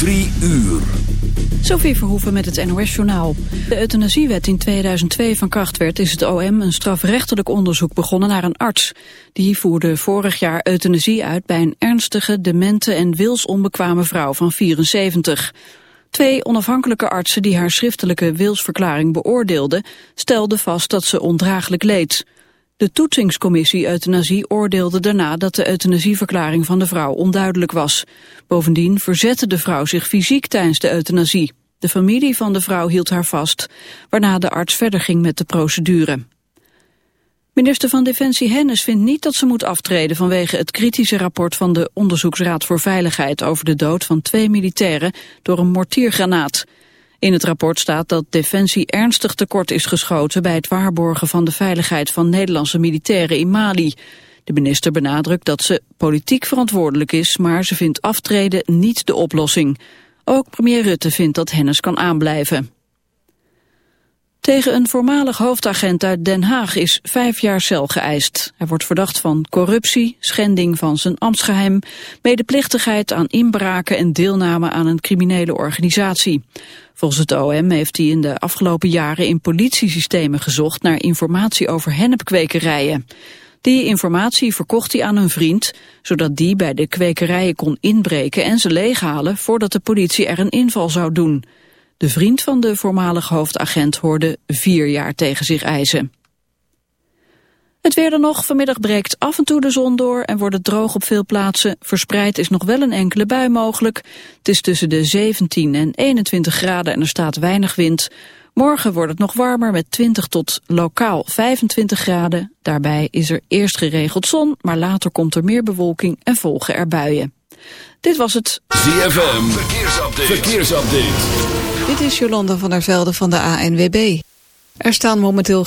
Drie uur. Sophie Verhoeven met het NOS-journaal. De euthanasiewet in 2002 van kracht werd, is het OM een strafrechtelijk onderzoek begonnen naar een arts. Die voerde vorig jaar euthanasie uit bij een ernstige, demente en wilsonbekwame vrouw van 74. Twee onafhankelijke artsen die haar schriftelijke wilsverklaring beoordeelden, stelden vast dat ze ondraaglijk leed. De toetsingscommissie euthanasie oordeelde daarna dat de euthanasieverklaring van de vrouw onduidelijk was. Bovendien verzette de vrouw zich fysiek tijdens de euthanasie. De familie van de vrouw hield haar vast, waarna de arts verder ging met de procedure. Minister van Defensie Hennis vindt niet dat ze moet aftreden vanwege het kritische rapport van de Onderzoeksraad voor Veiligheid over de dood van twee militairen door een mortiergranaat. In het rapport staat dat Defensie ernstig tekort is geschoten bij het waarborgen van de veiligheid van Nederlandse militairen in Mali. De minister benadrukt dat ze politiek verantwoordelijk is, maar ze vindt aftreden niet de oplossing. Ook premier Rutte vindt dat Hennis kan aanblijven. Tegen een voormalig hoofdagent uit Den Haag is vijf jaar cel geëist. Hij wordt verdacht van corruptie, schending van zijn ambtsgeheim, medeplichtigheid aan inbraken en deelname aan een criminele organisatie. Volgens het OM heeft hij in de afgelopen jaren in politiesystemen gezocht naar informatie over hennepkwekerijen. Die informatie verkocht hij aan een vriend, zodat die bij de kwekerijen kon inbreken en ze leeghalen voordat de politie er een inval zou doen. De vriend van de voormalig hoofdagent hoorde vier jaar tegen zich eisen. Het weer dan nog. Vanmiddag breekt af en toe de zon door en wordt het droog op veel plaatsen. Verspreid is nog wel een enkele bui mogelijk. Het is tussen de 17 en 21 graden en er staat weinig wind. Morgen wordt het nog warmer met 20 tot lokaal 25 graden. Daarbij is er eerst geregeld zon, maar later komt er meer bewolking en volgen er buien. Dit was het ZFM Verkeersupdate. Verkeersupdate. Dit is Jolanda van der Velde van de ANWB. Er staan momenteel...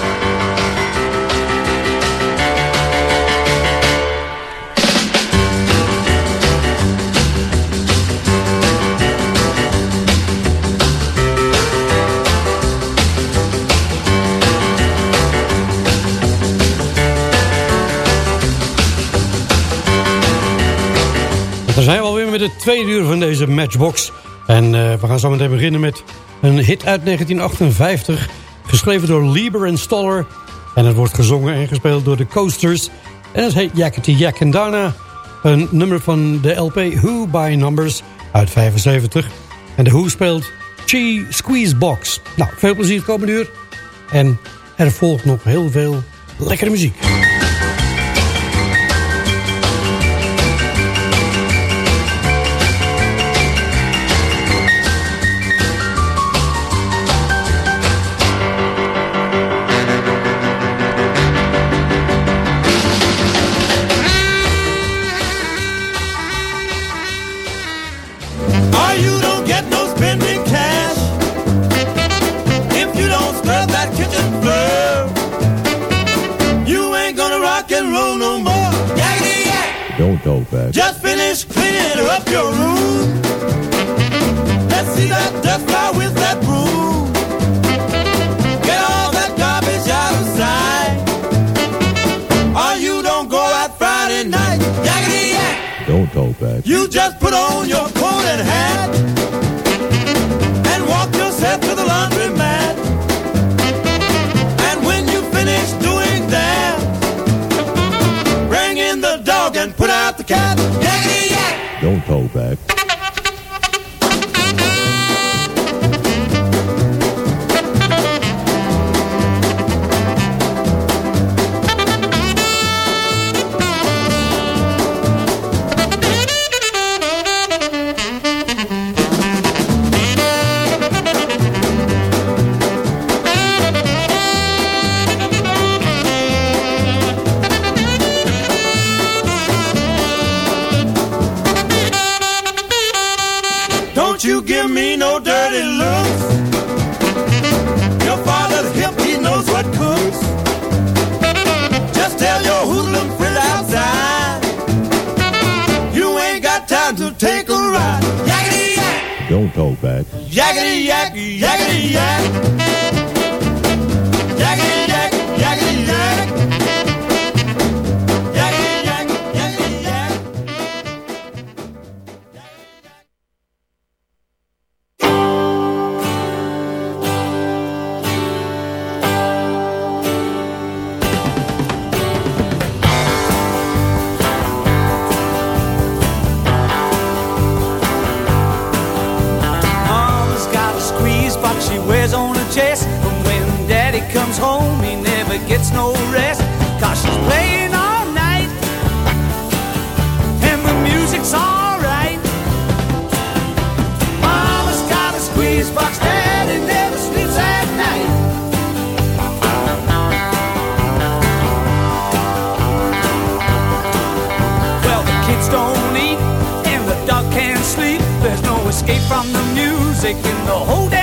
Zijn met het tweede uur van deze Matchbox. En uh, we gaan zo meteen beginnen met een hit uit 1958. Geschreven door Lieber en Stoller. En het wordt gezongen en gespeeld door de Coasters. En het heet Yakety Yak. En daarna een nummer van de LP Who by Numbers uit 75. En de Who speelt Chi Squeeze Box. Nou, veel plezier het komende uur. En er volgt nog heel veel lekkere muziek. Cleaning up your. Let's see that dust fly with that broom. Get all that garbage out of sight. Or you don't go out Friday night. Yakety yak. Don't talk back. You just put on your coat and hat. And walk yourself to the laundry mat. And when you finish doing that, bring in the dog and put out the cat. Don't hold back. Yakety yak, never gets no rest, cause she's playing all night. And the music's alright. Mama's got a squeeze box, daddy never sleeps at night. Well, the kids don't eat, and the dog can't sleep. There's no escape from the music, in the whole day.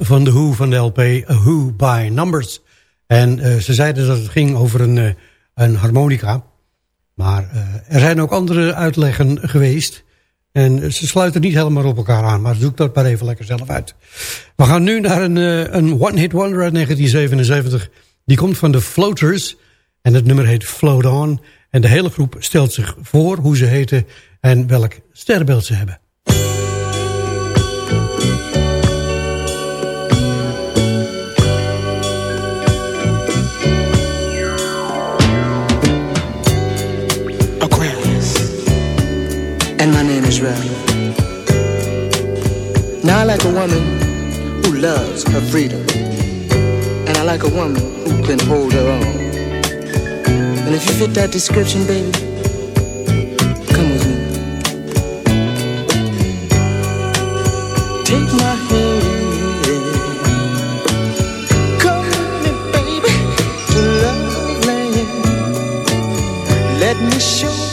Van de Who van de LP Who by Numbers. En uh, ze zeiden dat het ging over een, uh, een harmonica. Maar uh, er zijn ook andere uitleggen geweest. En ze sluiten niet helemaal op elkaar aan, maar zoek dat maar even lekker zelf uit. We gaan nu naar een, eh, een one-hit wonder uit 1977. Die komt van de Floaters en het nummer heet Float On. En de hele groep stelt zich voor hoe ze heten en welk sterrenbeeld ze hebben. And my name is Ralph. Now I like a woman who loves her freedom, and I like a woman who can hold her own. And if you fit that description, baby, come with me. Take my hand, come with me, baby, to love land. Let me show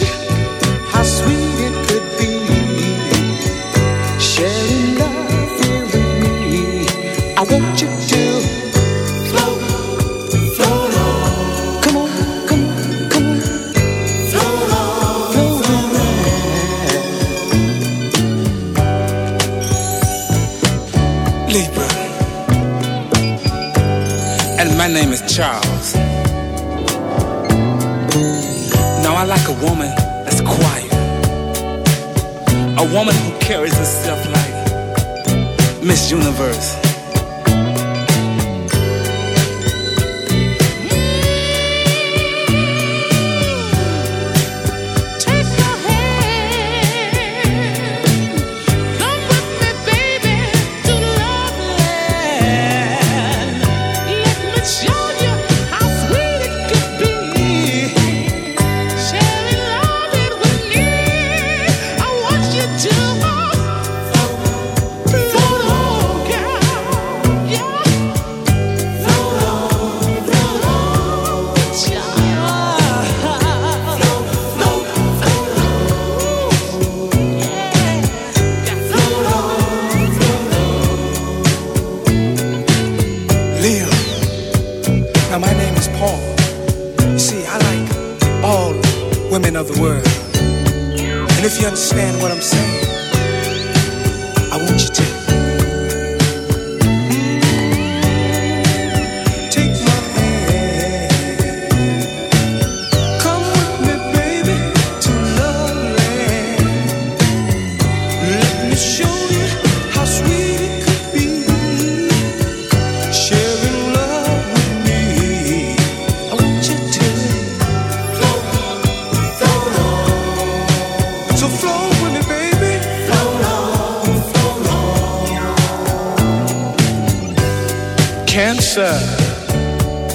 name is Charles. Now I like a woman that's quiet. A woman who carries herself like Miss Universe.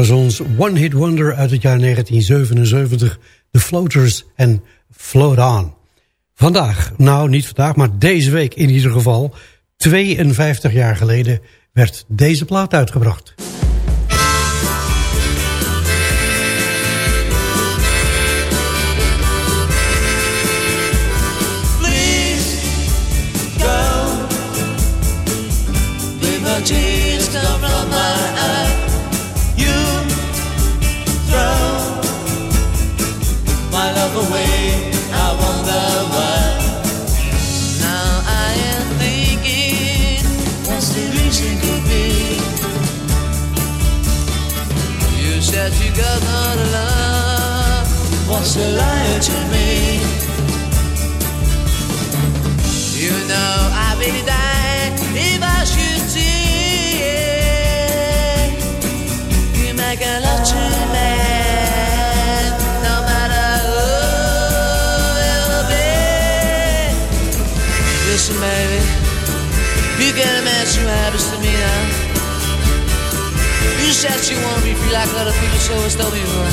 Was ons One Hit Wonder uit het jaar 1977. The Floaters en Float On. Vandaag, nou niet vandaag, maar deze week in ieder geval... 52 jaar geleden werd deze plaat uitgebracht. that you got not love was a liar to me. You know I really died. You said you want me free like other people, so it's told me before.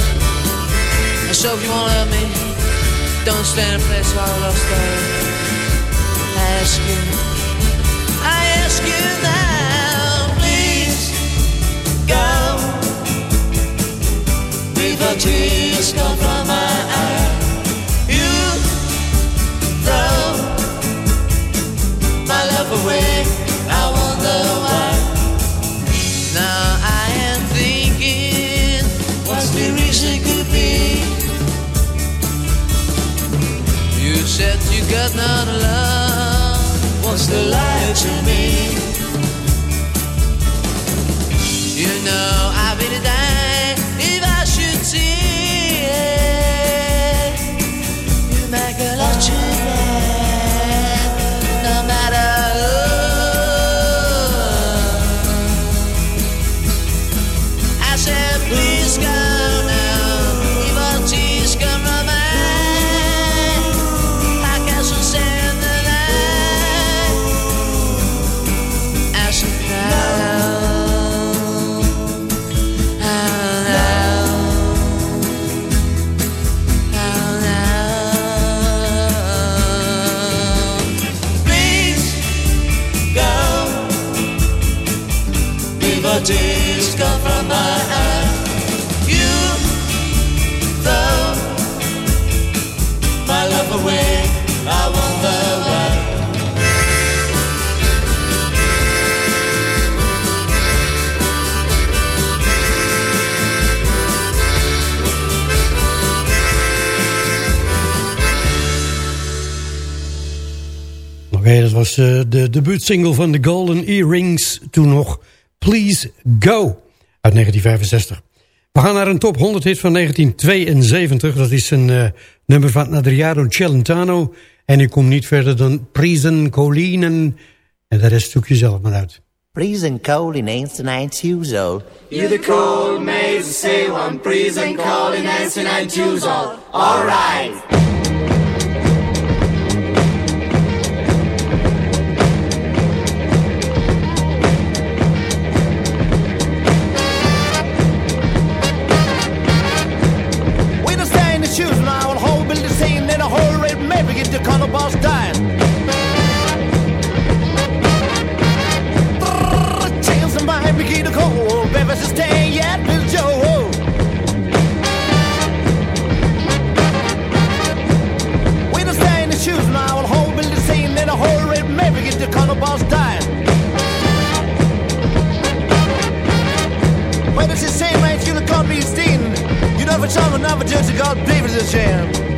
And so if you wanna help me, don't stand in place while I lost that. I ask you, I ask you now, please go before tears come from my eyes. You throw my love away. Girls, not love wants to lie to me. You know, I've been died. Tears come from my eyes. You throw my love away. I wonder why. Oké, dat was eh, de debuutsingle van de Golden Earrings. Toen nog Please Go uit 1965. We gaan naar een top 100 hit van 1972. Dat is een eh, nummer van Adriano Celentano. En ik kom niet verder dan Prison Colinen. En de rest zoek je zelf maar uit. Freezing cold in years old. You the cold maze, say one prison calling Nancy nine twos all. Alright. maybe get the color boss dies. Change somebody begin to call, baby, sustain yet, Bill Joe. When I stay in the shoes now, I'll hold Bill the same, then I'll red, maybe if the color boss dies. But it's the same, man, it's gonna call me Steen. You never saw another judge, God, believe a shame.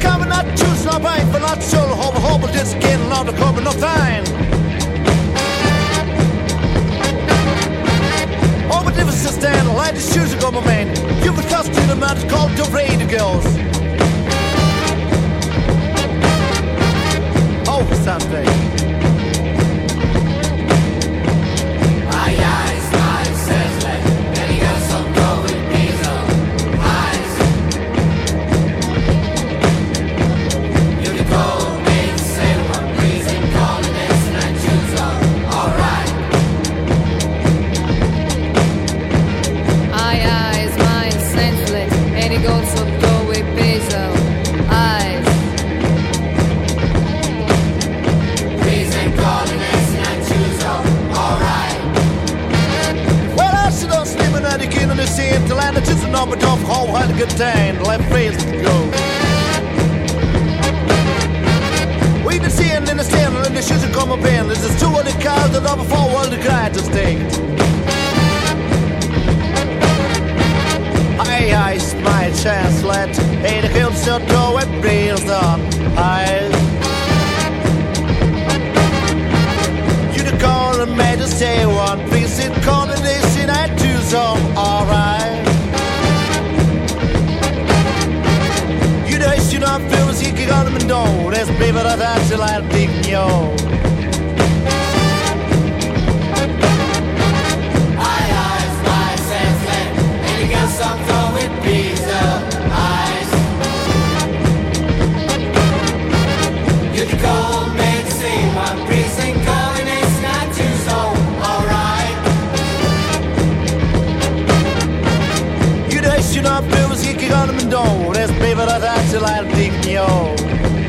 come and not choose my wife and not soul hope hope just getting out of club no time. All the stand light the shoes go my man You would trust to the man called the radio girls. Oh Sunday. On the door. That's baby that I shall I dig yo.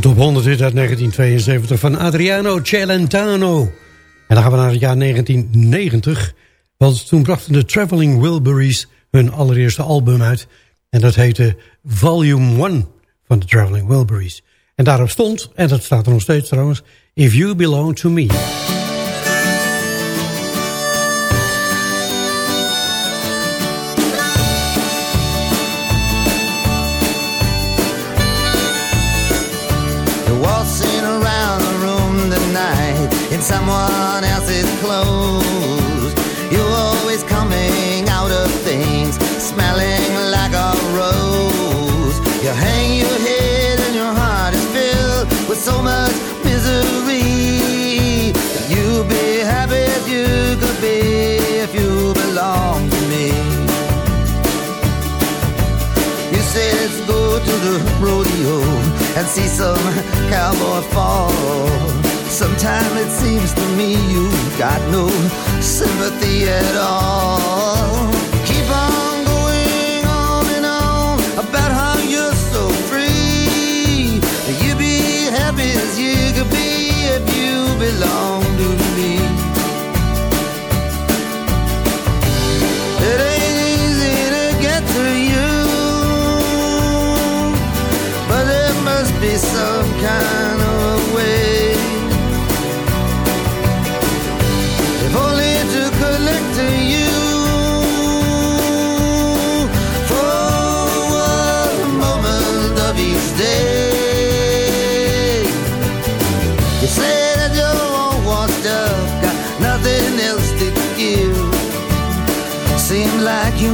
Een top 100 hit uit 1972 van Adriano Celentano. En dan gaan we naar het jaar 1990. Want toen brachten de Traveling Wilburys hun allereerste album uit. En dat heette Volume 1 van de Traveling Wilburys. En daarop stond, en dat staat er nog steeds trouwens... If You Belong To Me. Rodeo and see some cowboy fall. Sometimes it seems to me you've got no sympathy at all.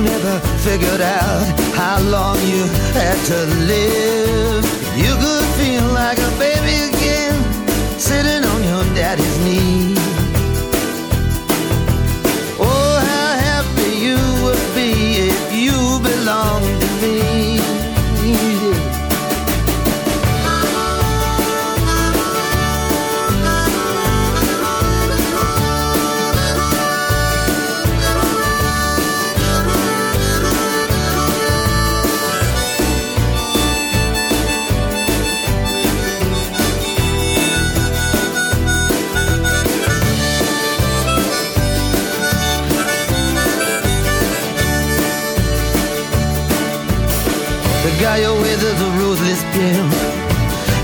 Never figured out how long you had to live.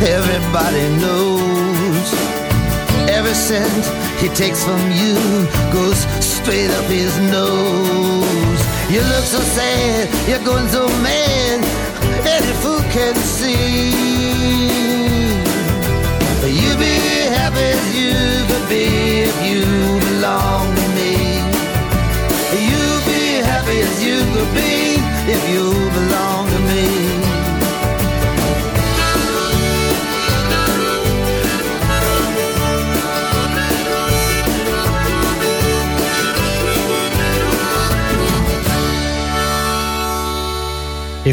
Everybody knows. Every cent he takes from you goes straight up his nose. You look so sad, you're going so mad. Any fool can see. But you be happy as you could be if you belong to me. You be happy as you could be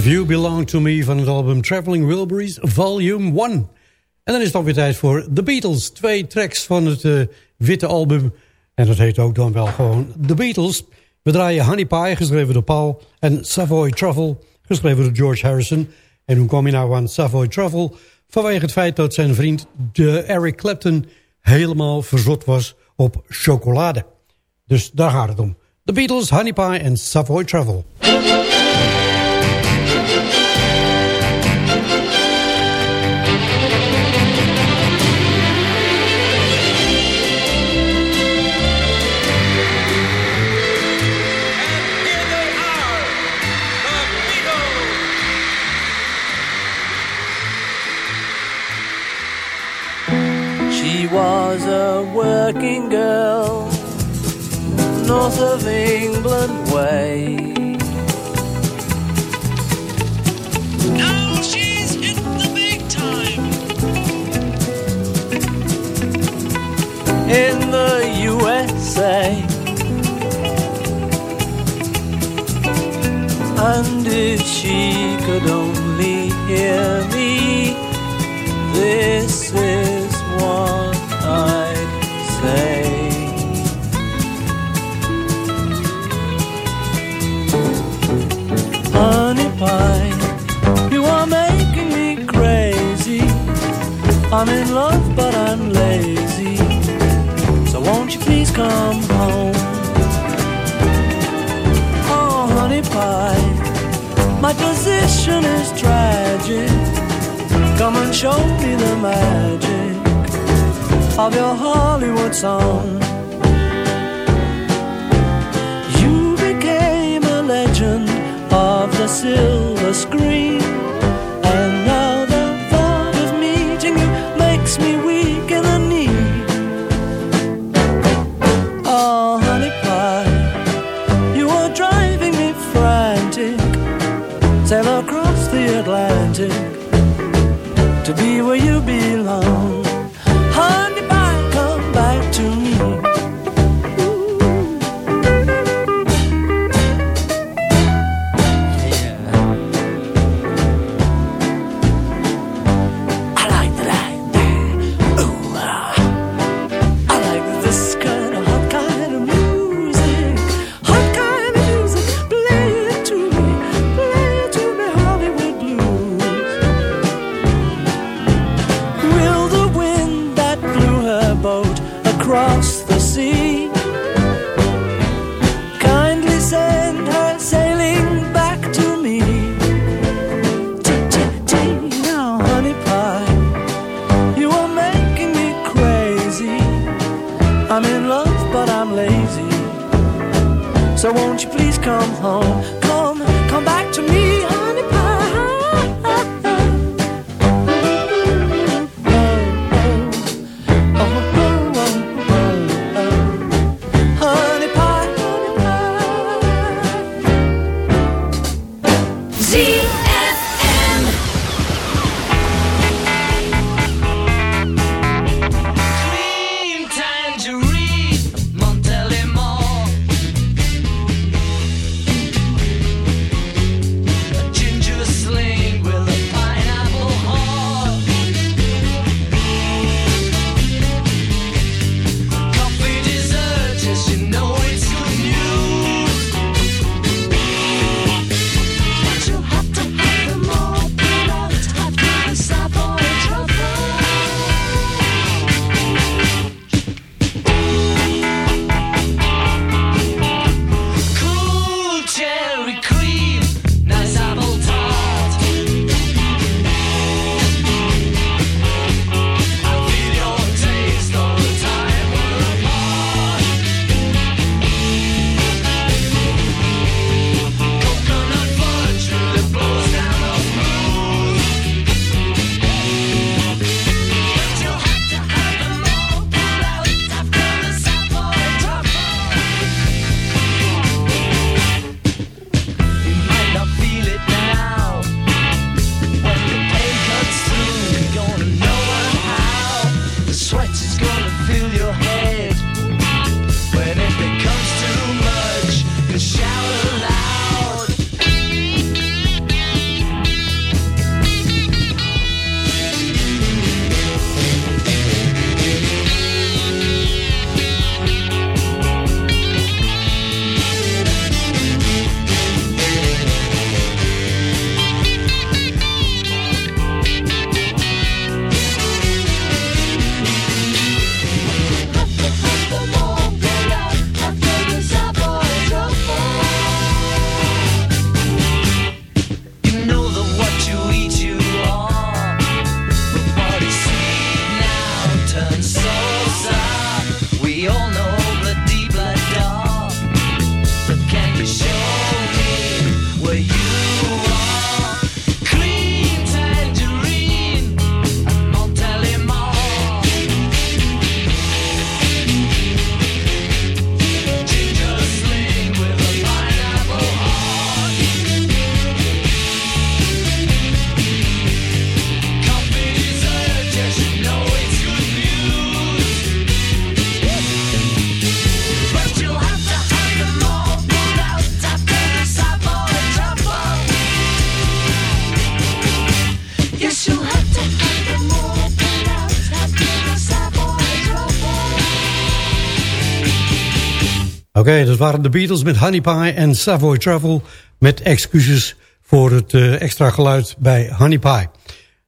You Belong To Me van het album Traveling Wilburys Volume 1. En dan is het alweer weer tijd voor The Beatles. Twee tracks van het eh, witte album. En dat heet ook dan wel gewoon The Beatles. We draaien Honey Pie, geschreven door Paul. En Savoy Travel, geschreven door George Harrison. En hoe kwam je nou aan Savoy Travel Vanwege het feit dat zijn vriend de Eric Clapton... helemaal verzot was op chocolade. Dus daar gaat het om. The Beatles, Honey Pie en Savoy Travel. working girl, north of England way. in the USA and if she could only hear me So won't you please come home? Waren de Beatles met Honey Pie en Savoy Travel... met excuses voor het uh, extra geluid bij Honey Pie.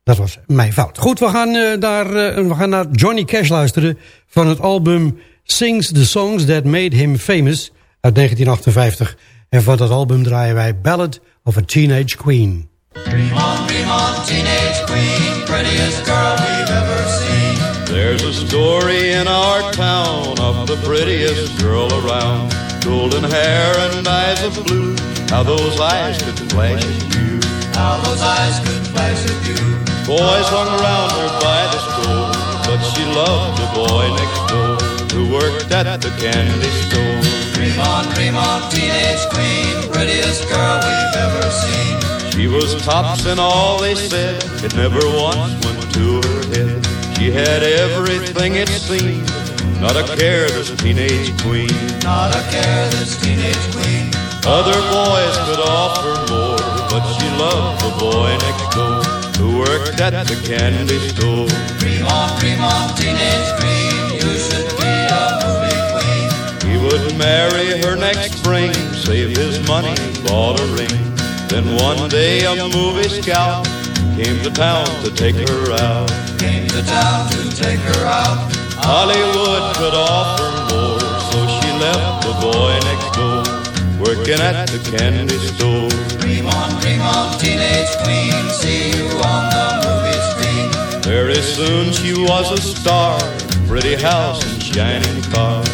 Dat was mijn fout. Goed, we gaan, uh, daar, uh, we gaan naar Johnny Cash luisteren... van het album Sings the Songs That Made Him Famous uit 1958. En van dat album draaien wij Ballad of a Teenage Queen. Dream on, teenage queen, prettiest girl we've ever. There's a story in our town of the prettiest girl around. Golden hair and eyes of blue, how those eyes could flash at you. How those eyes could flash at you. Boys hung around her by the school, but she loved the boy next door who worked at the candy store. Dream on, dream on, teenage queen, prettiest girl we've ever seen. She was tops and all they said, it never once went to her head. She had everything it seemed, not a care this teenage queen. Not a care this teenage queen. Other boys could offer more, but she loved the boy next door who worked at the candy store. Dream on, dream on, teenage queen, you should be a movie queen. He would marry her next spring, save his money, bought a ring. Then one day a movie scout came to town to take her out. Came to town to take her out. Hollywood could offer more, so she left the boy next door, working at the candy store. Dream on, dream on, teenage queen, see you on the movie screen. Very soon she was a star, pretty house and shining cars,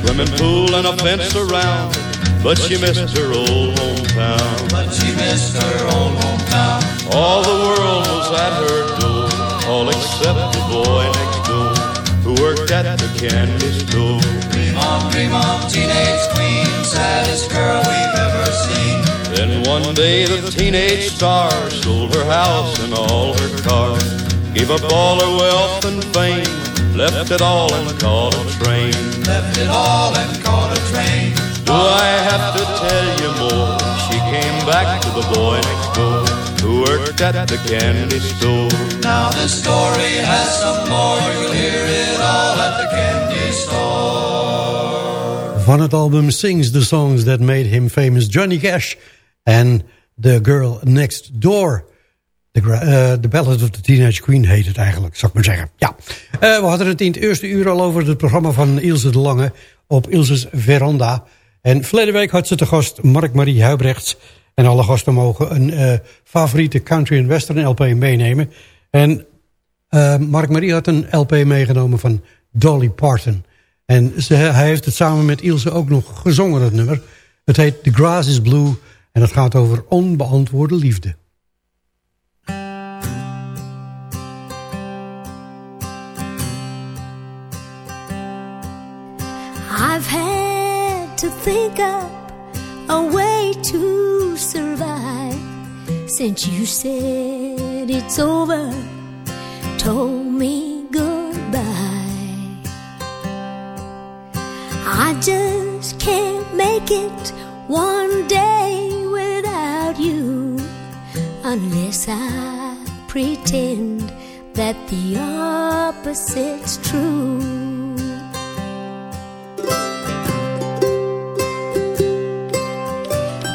swimming pool and a fence around. But she missed her old hometown. But she missed her old hometown. All the world was at her door, all except the boy next door who worked at the candy store. Dream on, dream on, teenage queen, saddest girl we've ever seen. Then one day the teenage star sold her house and all her cars, gave up all her wealth and fame, left it all and caught a train. Left it all and caught a train. Do I have to tell you more? She came back to the boy next door who worked at the candy store. Now the story has some more. You'll hear it all at the candy store. Van het album Sings the Songs That Made Him Famous, Johnny Cash en The Girl Next Door. The, uh, the Ballad of the Teenage Queen heet het eigenlijk, zou ik maar zeggen. Ja. Uh, we hadden het in het eerste uur al over het programma van Ilse de Lange op Ilse's Veranda. En verleden week had ze te gast Mark-Marie Huibrechts. En alle gasten mogen een uh, favoriete country en western LP meenemen. En uh, Mark-Marie had een LP meegenomen van Dolly Parton. En ze, hij heeft het samen met Ilse ook nog gezongen, dat nummer. Het heet The Grass is Blue en het gaat over onbeantwoorde liefde. Think up a way to survive since you said it's over, told me goodbye. I just can't make it one day without you unless I pretend that the opposite's true.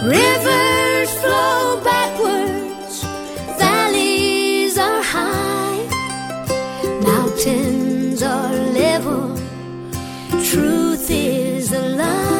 Rivers flow backwards, valleys are high, mountains are level, truth is a lie.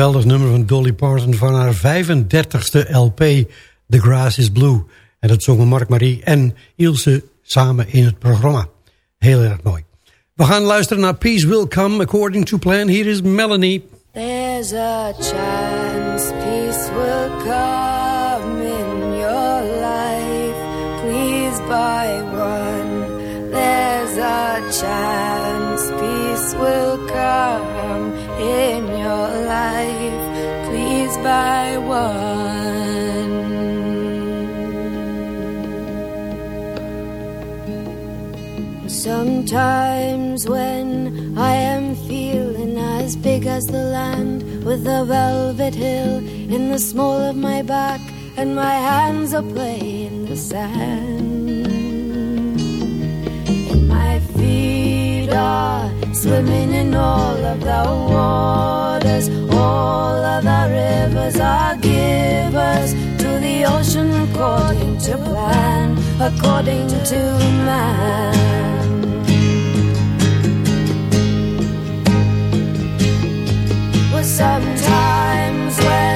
Geweldig nummer van Dolly Parton van haar 35ste LP, The Grass is Blue. En dat zongen Mark Marie en Ilse samen in het programma. Heel erg mooi. We gaan luisteren naar Peace Will Come According to Plan. Hier is Melanie. There's a chance peace will come in your life. Please buy one. There's a chance peace will come in your life. Please buy one. Sometimes when I am feeling as big as the land with a velvet hill in the small of my back and my hands are playing the sand. And my feet are swimming in all of the waters. All of the rivers are givers to the ocean according to plan, according to man. Well, sometimes when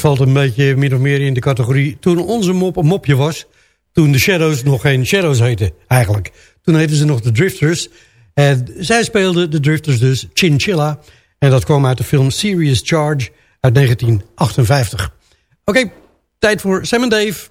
valt een beetje min of meer in de categorie... toen onze mop een mopje was... toen de Shadows nog geen Shadows heten, eigenlijk. Toen heten ze nog de Drifters. En zij speelden de Drifters dus Chinchilla. En dat kwam uit de film Serious Charge uit 1958. Oké, tijd voor Sam en Dave.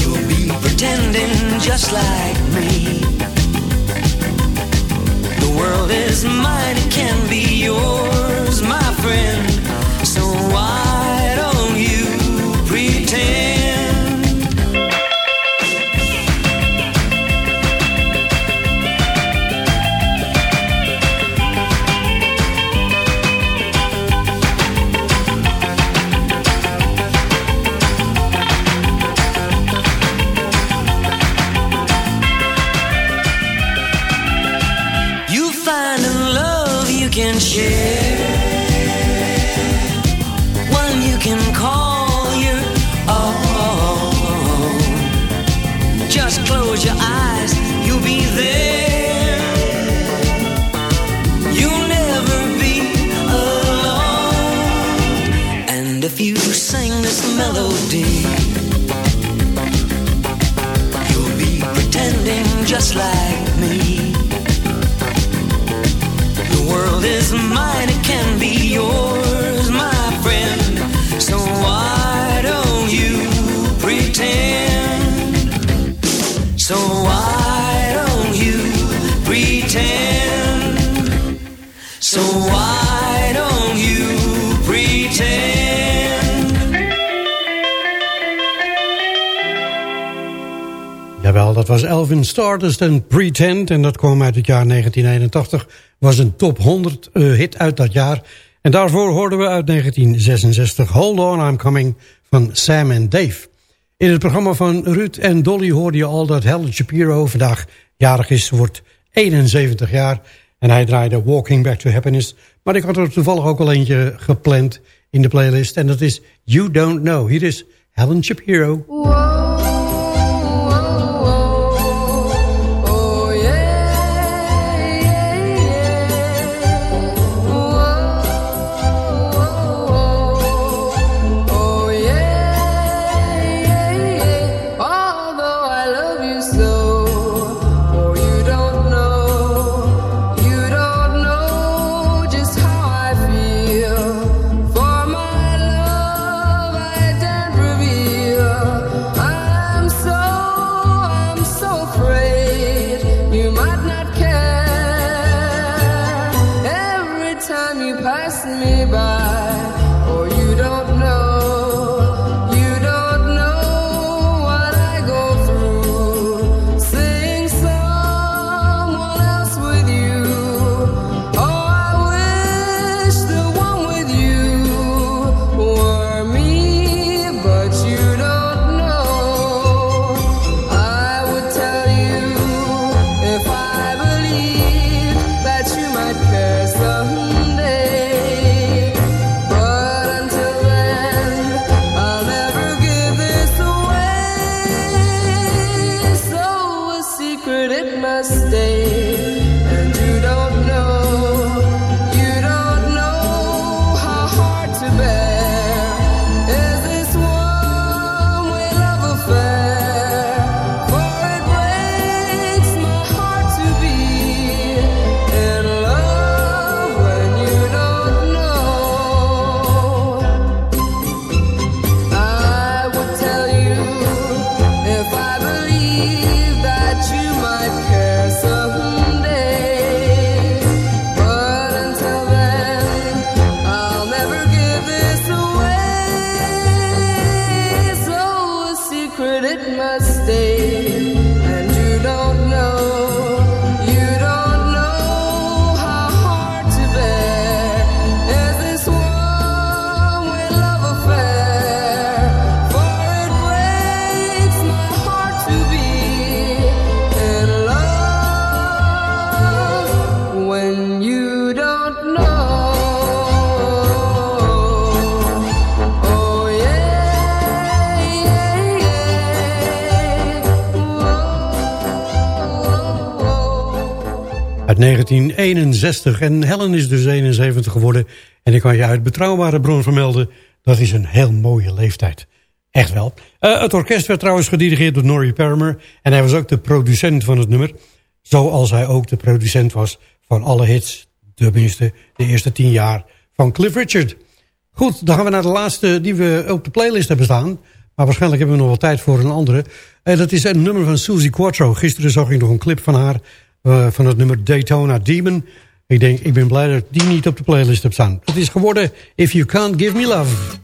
You'll be pretending just like me. The world is mine, it can be yours, my friend. So why? So why don't you pretend? So why don't you pretend? Jawel, dat was Elvin Stardust en Pretend. En dat kwam uit het jaar 1981. Was een top 100 eh, hit uit dat jaar. En daarvoor hoorden we uit 1966 Hold On I'm Coming van Sam en Dave. In het programma van Ruud en Dolly hoorde je al dat Helen Shapiro vandaag jarig is. Wordt 71 jaar. En hij draaide Walking Back to Happiness. Maar ik had er toevallig ook al eentje gepland in de playlist. En dat is You Don't Know. Hier is Helen Shapiro. 1961. En Helen is dus 71 geworden. En ik kan je uit betrouwbare bron vermelden... dat is een heel mooie leeftijd. Echt wel. Eh, het orkest werd trouwens gedirigeerd door Norrie Paramer. En hij was ook de producent van het nummer. Zoals hij ook de producent was van alle hits. Tenminste, de eerste tien jaar van Cliff Richard. Goed, dan gaan we naar de laatste die we op de playlist hebben staan. Maar waarschijnlijk hebben we nog wel tijd voor een andere. En dat is een nummer van Susie Quattro. Gisteren zag ik nog een clip van haar... eh, van het nummer Daytona Demon. Ik denk, ik ben blij dat die niet op de playlist heb staan. Het is geworden If You Can't Give Me Love.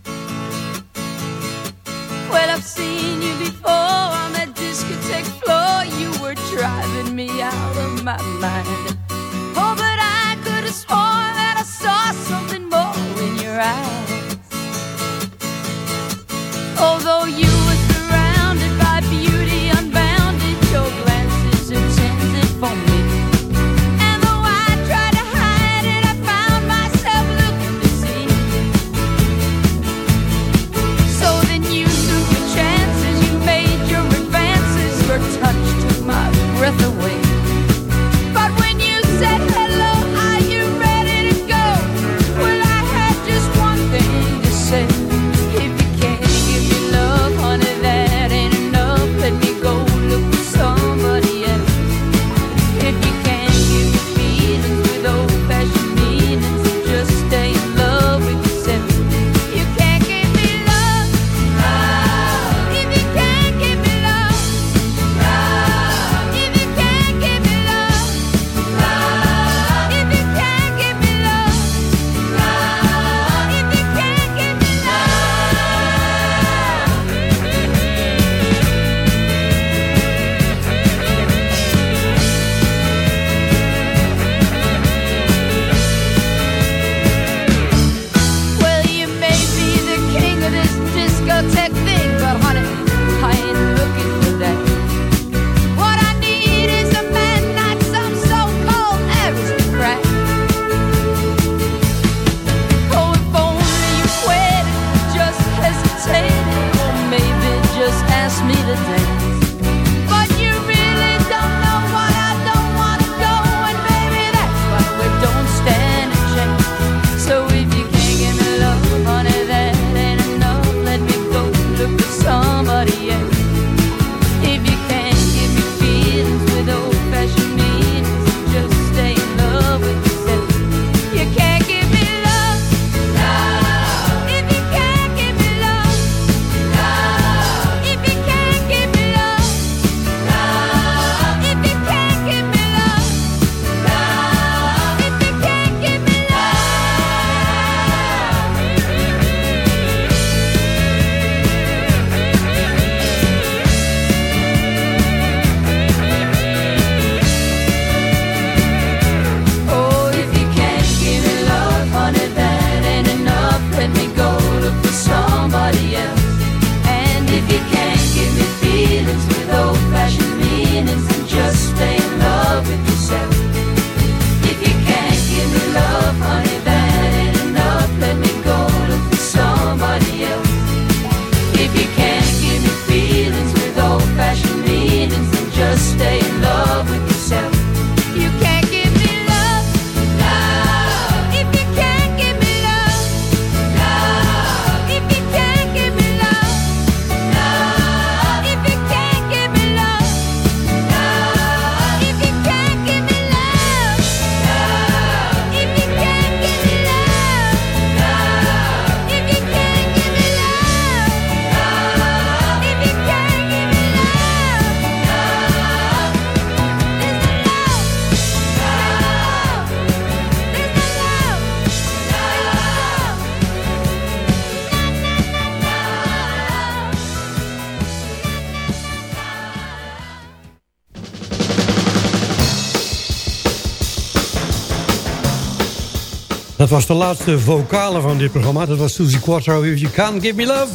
Dat was de laatste vocale van dit programma. Dat was Suzy Quattro, If You Can't Give Me Love.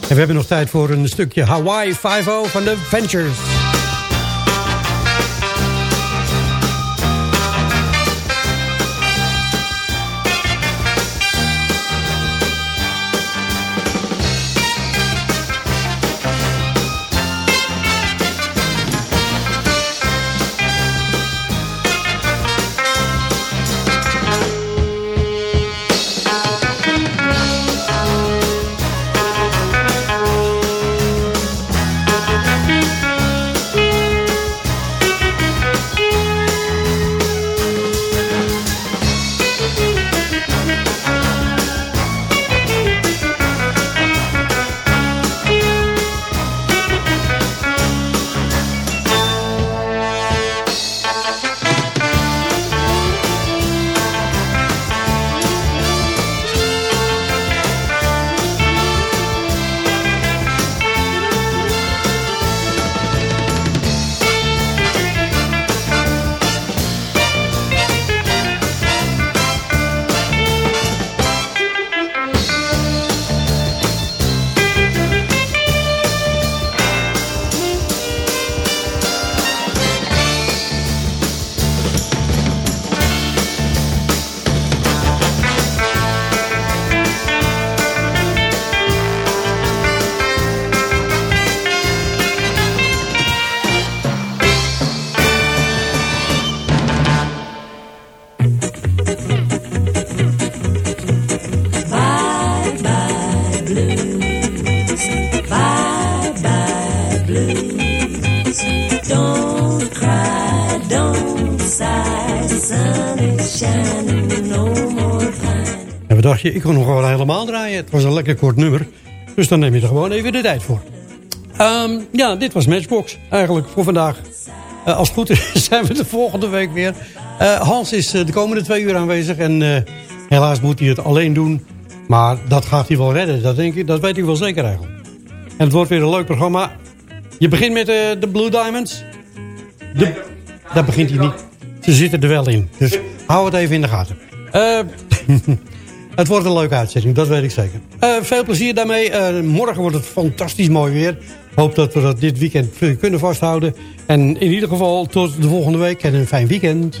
En we hebben nog tijd voor een stukje Hawaii 5-0 van de Ventures. Ik kon nog wel helemaal draaien. Het was een lekker kort nummer. Dus dan neem je er gewoon even de tijd voor. Ehm, ja, dit was Matchbox eigenlijk voor vandaag. Eh, als het goed is zijn we de volgende week weer. Eh, Hans is eh, de komende twee uur aanwezig. En helaas moet hij het alleen doen. Maar dat gaat hij wel redden. Dat, denk ik, dat weet hij wel zeker eigenlijk. En het wordt weer een leuk programma. Je begint met de Blue Diamonds. De, daar begint hij niet. Ze zitten er wel in. Dus hou het even in de gaten. Het wordt een leuke uitzending, dat weet ik zeker. Eh, veel plezier daarmee. Eh, morgen wordt het fantastisch mooi weer. Hoop dat we dat dit weekend kunnen vasthouden. En in ieder geval tot de volgende week en een fijn weekend.